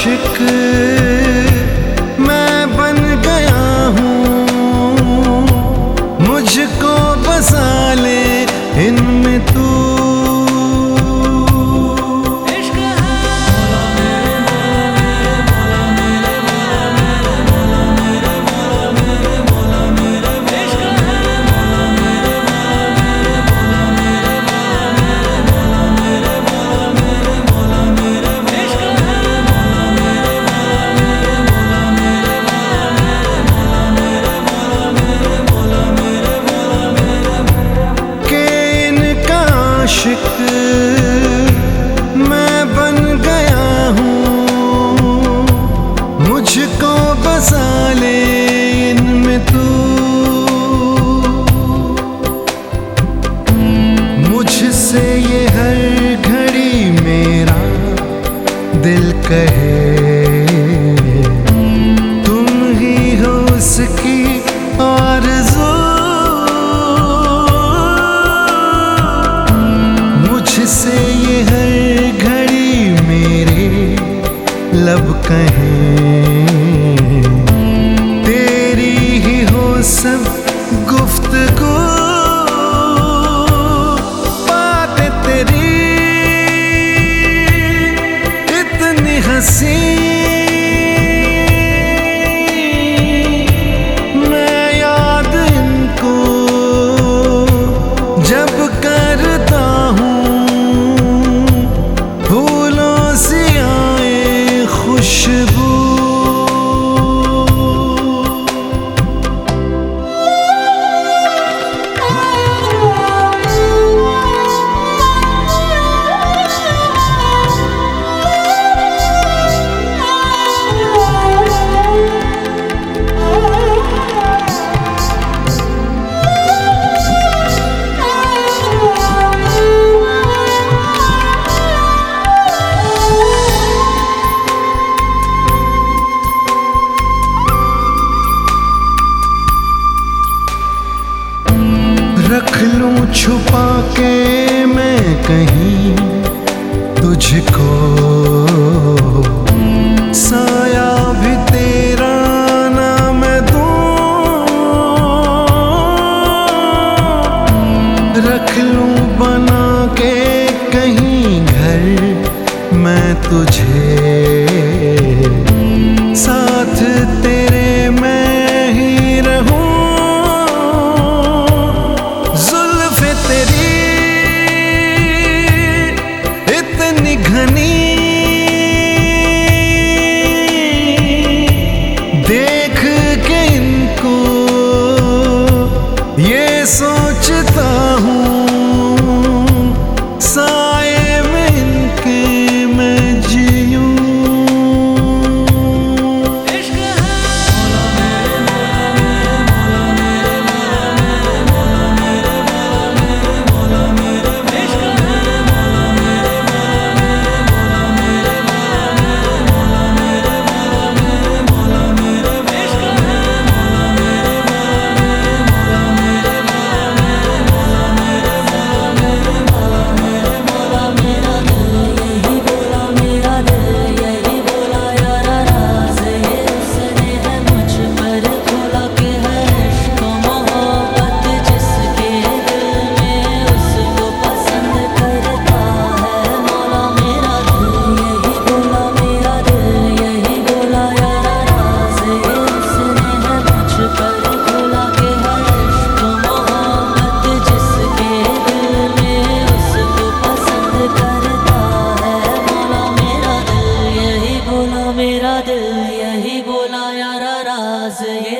عشق کہے۔ تم ہی ہو اس کی آرزو۔ مجھ سے یہ ہر گھڑی میرے لب کہیں۔ سی نہیں تجھ کو بھی تیرا میں رکھ لوں بنا کے کہیں گھر میں تجھے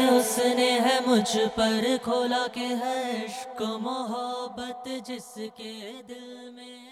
اس نے ہے مجھ پر کھولا کہ ہے عشق محبت جس کے دل میں